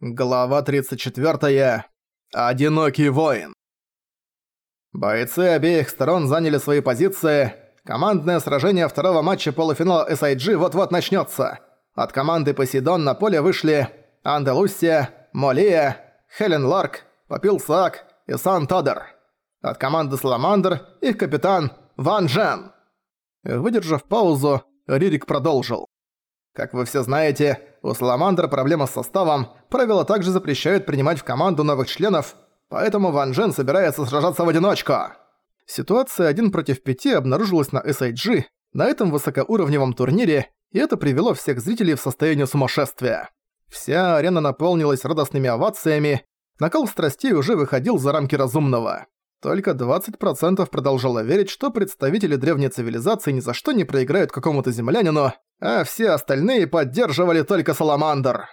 Глава 34. Одинокий воин. Бойцы обеих сторон заняли свои позиции. Командное сражение второго матча полуфинала SIG вот-вот начнется. От команды Посейдон на поле вышли Андалусия, Молия, Хелен Ларк, Попил Саак и Сан Тодер. От команды Саламандр их капитан Ван Джен. Выдержав паузу, Ририк продолжил. Как вы все знаете, у Саламандра проблема с составом, правила также запрещают принимать в команду новых членов, поэтому Ван Джен собирается сражаться в одиночку. Ситуация 1 против 5 обнаружилась на SIG, на этом высокоуровневом турнире, и это привело всех зрителей в состояние сумасшествия. Вся арена наполнилась радостными овациями, накал страстей уже выходил за рамки разумного. Только 20% продолжало верить, что представители древней цивилизации ни за что не проиграют какому-то землянину, а все остальные поддерживали только Саламандр.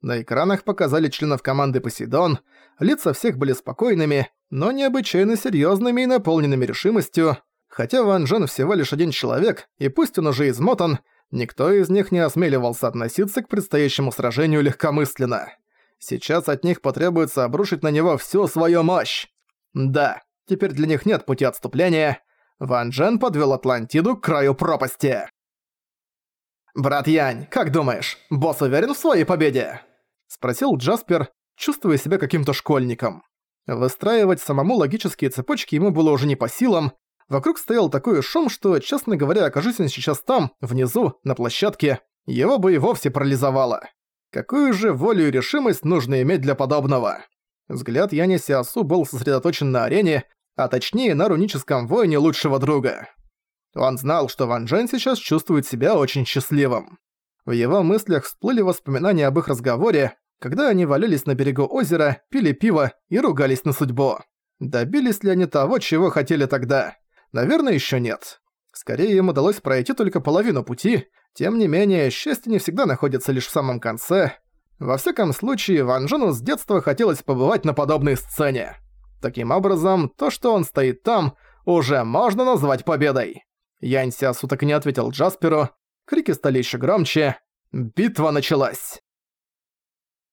На экранах показали членов команды Посейдон, лица всех были спокойными, но необычайно серьезными и наполненными решимостью, хотя Ван Джен всего лишь один человек, и пусть он уже измотан, никто из них не осмеливался относиться к предстоящему сражению легкомысленно. Сейчас от них потребуется обрушить на него всю свою мощь. Да, теперь для них нет пути отступления. Ван Джен подвел Атлантиду к краю пропасти. «Брат Янь, как думаешь, босс уверен в своей победе?» Спросил Джаспер, чувствуя себя каким-то школьником. Выстраивать самому логические цепочки ему было уже не по силам. Вокруг стоял такой шум, что, честно говоря, окажись он сейчас там, внизу, на площадке, его бы и вовсе парализовало. Какую же волю и решимость нужно иметь для подобного? Взгляд Яни Сиасу был сосредоточен на арене, а точнее на руническом воине лучшего друга. Он знал, что Ван Джен сейчас чувствует себя очень счастливым. В его мыслях всплыли воспоминания об их разговоре, когда они валялись на берегу озера, пили пиво и ругались на судьбу. Добились ли они того, чего хотели тогда? Наверное, еще нет. Скорее, им удалось пройти только половину пути, тем не менее, счастье не всегда находится лишь в самом конце. Во всяком случае, Ван Джену с детства хотелось побывать на подобной сцене. Таким образом, то, что он стоит там, уже можно назвать победой. Янь Сиасу так и не ответил Джасперу. Крики стали еще громче. Битва началась.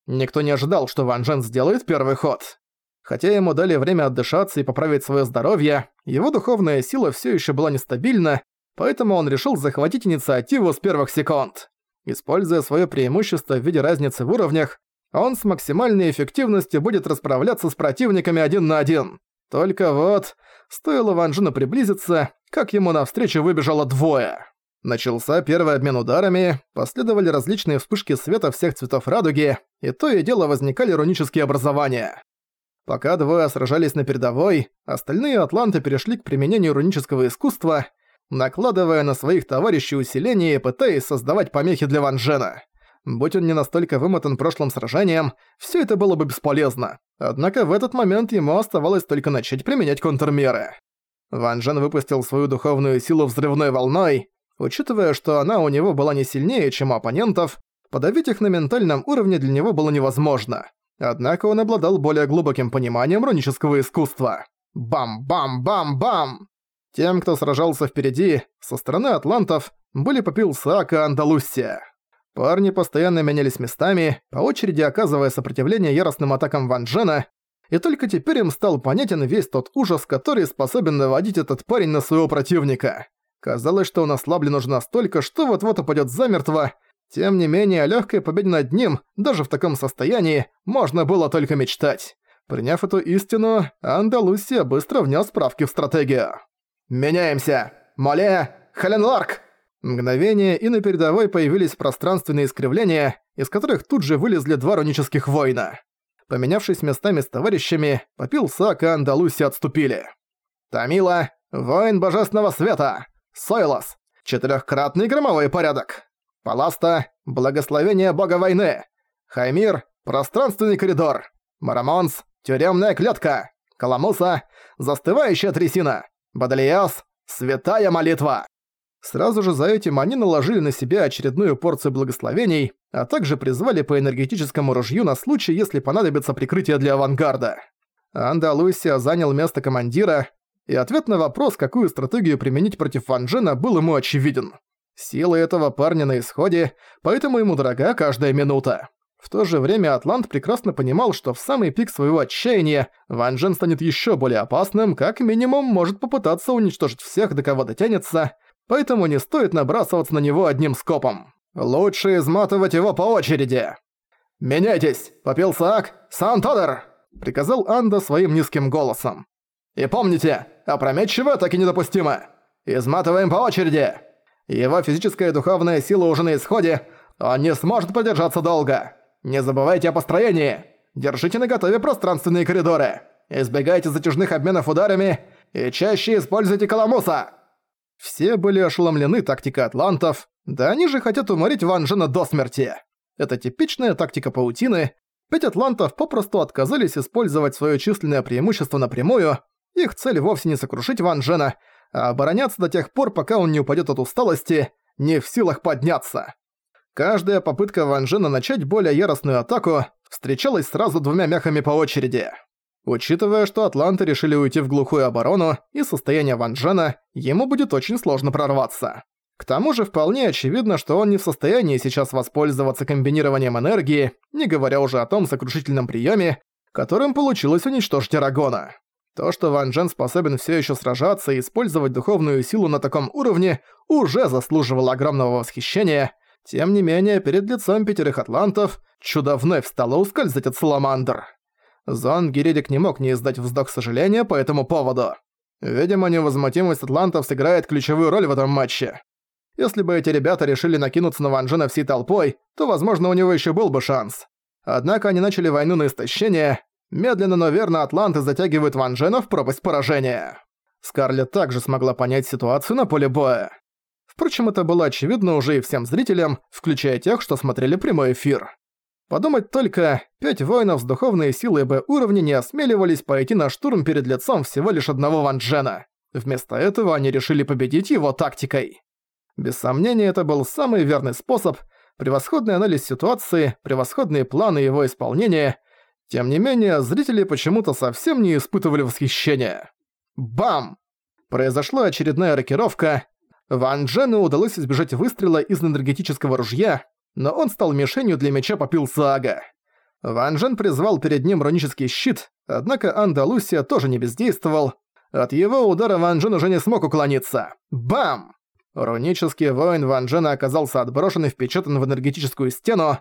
Никто не ожидал, что Ван Джен сделает первый ход. Хотя ему дали время отдышаться и поправить свое здоровье, его духовная сила все еще была нестабильна, поэтому он решил захватить инициативу с первых секунд. Используя свое преимущество в виде разницы в уровнях, он с максимальной эффективностью будет расправляться с противниками один на один. Только вот, стоило Ван Джену приблизиться, как ему навстречу выбежало двое. Начался первый обмен ударами, последовали различные вспышки света всех цветов радуги, и то и дело возникали рунические образования. Пока двое сражались на передовой, остальные атланты перешли к применению рунического искусства, накладывая на своих товарищей усиление и пытаясь создавать помехи для Ван Джена. Будь он не настолько вымотан прошлым сражением, все это было бы бесполезно. Однако в этот момент ему оставалось только начать применять контрмеры. Ван Джен выпустил свою духовную силу взрывной волной. Учитывая, что она у него была не сильнее, чем у оппонентов, подавить их на ментальном уровне для него было невозможно. Однако он обладал более глубоким пониманием рунического искусства. Бам-бам-бам-бам! Тем, кто сражался впереди, со стороны атлантов, были Попил Саак и Андалусия. Парни постоянно менялись местами, по очереди оказывая сопротивление яростным атакам Ван Джена, и только теперь им стал понятен весь тот ужас, который способен наводить этот парень на своего противника. Казалось, что он ослаблен уже настолько, что вот-вот упадет замертво. Тем не менее, о победе над ним, даже в таком состоянии, можно было только мечтать. Приняв эту истину, Андалусия быстро внес справки в стратегию. «Меняемся! Моле! Халенларк!» Мгновение, и на передовой появились пространственные искривления, из которых тут же вылезли два рунических воина. Поменявшись местами с товарищами, Попил Сак и Андалусия отступили. Тамила, воин божественного света. Сойлос, четырехкратный громовой порядок. Паласта, благословение бога войны. Хаймир, пространственный коридор. Марамонс, тюремная клетка. Каламуса, застывающая трясина. Бадлиас, святая молитва. Сразу же за этим они наложили на себя очередную порцию благословений, а также призвали по энергетическому ружью на случай, если понадобится прикрытие для авангарда. Андалусия занял место командира, и ответ на вопрос, какую стратегию применить против Ван Джена, был ему очевиден. Сила этого парня на исходе, поэтому ему дорога каждая минута. В то же время Атлант прекрасно понимал, что в самый пик своего отчаяния Ван Джен станет еще более опасным, как минимум может попытаться уничтожить всех, до кого дотянется, поэтому не стоит набрасываться на него одним скопом. Лучше изматывать его по очереди. «Меняйтесь! Попил Саак! Тодор!» — приказал Анда своим низким голосом. «И помните, опрометчиво так и недопустимо! Изматываем по очереди! Его физическая и духовная сила уже на исходе, он не сможет продержаться долго! Не забывайте о построении! Держите наготове пространственные коридоры! Избегайте затяжных обменов ударами и чаще используйте Каламуса!» Все были ошеломлены тактикой атлантов, да они же хотят уморить Ван Джена до смерти. Это типичная тактика паутины. Пять атлантов попросту отказались использовать свое численное преимущество напрямую. Их цель вовсе не сокрушить Ван Джена, а обороняться до тех пор, пока он не упадет от усталости, не в силах подняться. Каждая попытка Ван Джена начать более яростную атаку встречалась сразу двумя мяхами по очереди. Учитывая, что атланты решили уйти в глухую оборону и состояние Ван Джена, ему будет очень сложно прорваться. К тому же вполне очевидно, что он не в состоянии сейчас воспользоваться комбинированием энергии, не говоря уже о том сокрушительном приеме, которым получилось уничтожить Арагона. То, что Ван Джен способен все еще сражаться и использовать духовную силу на таком уровне, уже заслуживало огромного восхищения. Тем не менее, перед лицом пятерых атлантов чудо вновь стало ускользать от Саламандр. Зон Гиридик не мог не издать вздох сожаления по этому поводу. Видимо, невозмутимость атлантов сыграет ключевую роль в этом матче. Если бы эти ребята решили накинуться на Ван Джена всей толпой, то, возможно, у него еще был бы шанс. Однако они начали войну на истощение. Медленно, но верно атланты затягивают Ван Джена в пропасть поражения. Скарлетт также смогла понять ситуацию на поле боя. Впрочем, это было очевидно уже и всем зрителям, включая тех, что смотрели прямой эфир. Подумать только, пять воинов с духовной силой Б уровня не осмеливались пойти на штурм перед лицом всего лишь одного Ван Джена. Вместо этого они решили победить его тактикой. Без сомнения, это был самый верный способ, превосходный анализ ситуации, превосходные планы его исполнения. Тем не менее, зрители почему-то совсем не испытывали восхищения. Бам! Произошла очередная рокировка. Ван Джену удалось избежать выстрела из энергетического ружья, но он стал мишенью для меча попил Саага. Ван Джен призвал перед ним рунический щит, однако Андалусия тоже не бездействовал. От его удара Ван Джен уже не смог уклониться. Бам! Рунический воин Ван Джена оказался отброшен и впечатан в энергетическую стену.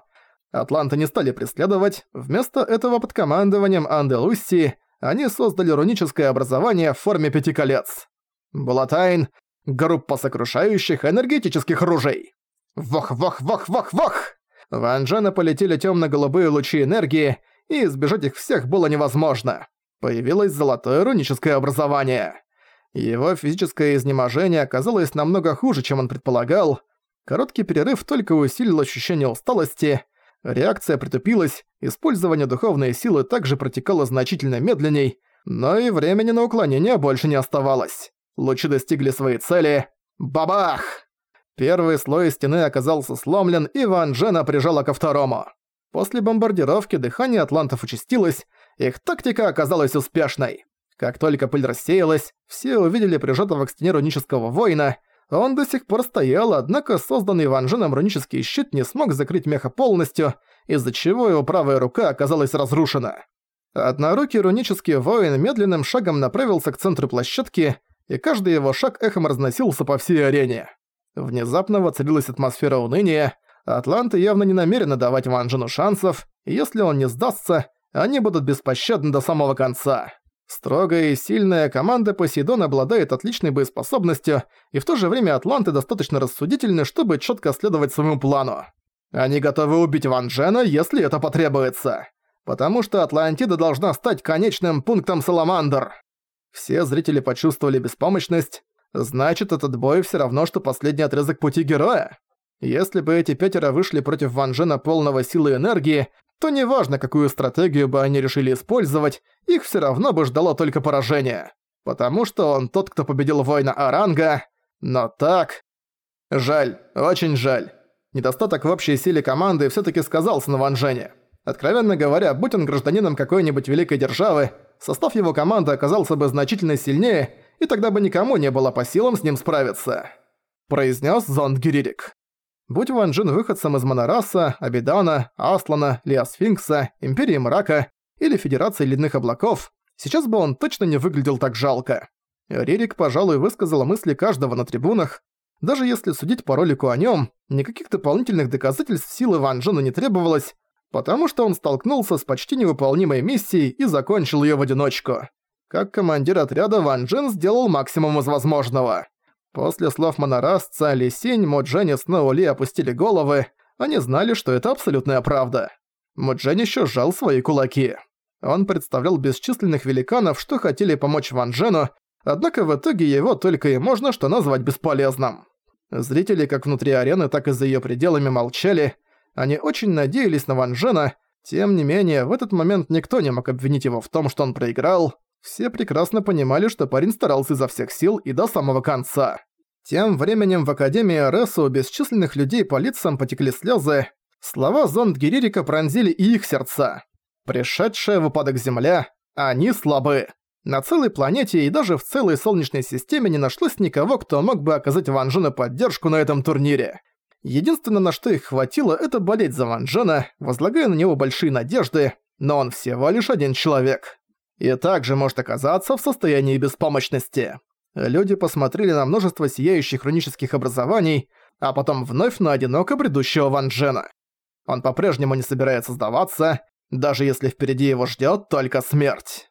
Атланты не стали преследовать, вместо этого под командованием Анделуссии они создали руническое образование в форме пяти колец. Булатайн — группа сокрушающих энергетических ружей. Вох-вох-вох-вох-вох! Ван Джена полетели тёмно-голубые лучи энергии, и избежать их всех было невозможно. Появилось золотое руническое образование. Его физическое изнеможение оказалось намного хуже, чем он предполагал. Короткий перерыв только усилил ощущение усталости, реакция притупилась, использование духовной силы также протекало значительно медленней, но и времени на уклонение больше не оставалось. Лучи достигли своей цели. Бабах! Первый слой стены оказался сломлен, и Ван Джена прижала ко второму. После бомбардировки дыхание атлантов участилось, их тактика оказалась успешной. Как только пыль рассеялась, все увидели прижатого к стене рунического воина. Он до сих пор стоял, однако созданный Ван Дженом рунический щит не смог закрыть меха полностью, из-за чего его правая рука оказалась разрушена. Однорукий рунический воин медленным шагом направился к центру площадки, и каждый его шаг эхом разносился по всей арене. Внезапно воцарилась атмосфера уныния, атланты явно не намерены давать Ван Джену шансов, и если он не сдастся, они будут беспощадны до самого конца. Строгая и сильная команда Посейдон обладает отличной боеспособностью, и в то же время атланты достаточно рассудительны, чтобы четко следовать своему плану. Они готовы убить Ван Джена, если это потребуется. Потому что Атлантида должна стать конечным пунктом Саламандр. Все зрители почувствовали беспомощность. Значит, этот бой все равно, что последний отрезок пути героя. Если бы эти пятеро вышли против Ван Джена полного силы и энергии, то неважно, какую стратегию бы они решили использовать, их все равно бы ждало только поражение. Потому что он тот, кто победил воина Аранга. Но так... Жаль, очень жаль. Недостаток в общей силе команды все таки сказался на Ванжене. Откровенно говоря, будь он гражданином какой-нибудь великой державы, состав его команды оказался бы значительно сильнее, и тогда бы никому не было по силам с ним справиться. Произнес Зонд Гиририк. Будь Ван Джин выходцем из Монораса, Абидана, Аслана, Леосфинкса, Империи Мрака или Федерации Ледяных Облаков, сейчас бы он точно не выглядел так жалко. Рерик, пожалуй, высказала мысли каждого на трибунах. Даже если судить по ролику о нем, никаких дополнительных доказательств силы Ван Джена не требовалось, потому что он столкнулся с почти невыполнимой миссией и закончил ее в одиночку. Как командир отряда Ван Джен сделал максимум из возможного. После слов монорасца Ли Синь, Моджен и Сноу Ли опустили головы, они знали, что это абсолютная правда. Моджен еще сжал свои кулаки. Он представлял бесчисленных великанов, что хотели помочь Ван Джену, однако в итоге его только и можно что назвать бесполезным. Зрители как внутри арены, так и за её пределами молчали, они очень надеялись на Ван Джена, тем не менее, в этот момент никто не мог обвинить его в том, что он проиграл. Все прекрасно понимали, что парень старался изо всех сил и до самого конца. Тем временем в Академии Аресу у бесчисленных людей по лицам потекли слезы. Слова зонд Гиририка пронзили и их сердца. Пришедшая в упадок Земля, они слабы. На целой планете и даже в целой Солнечной системе не нашлось никого, кто мог бы оказать Ван Джену поддержку на этом турнире. Единственное, на что их хватило, это болеть за Ван Джена, возлагая на него большие надежды, но он всего лишь один человек. И также может оказаться в состоянии беспомощности. Люди посмотрели на множество сияющих рунических образований, а потом вновь на одиноко бредущего Ван Джена. Он по-прежнему не собирается сдаваться, даже если впереди его ждёт только смерть.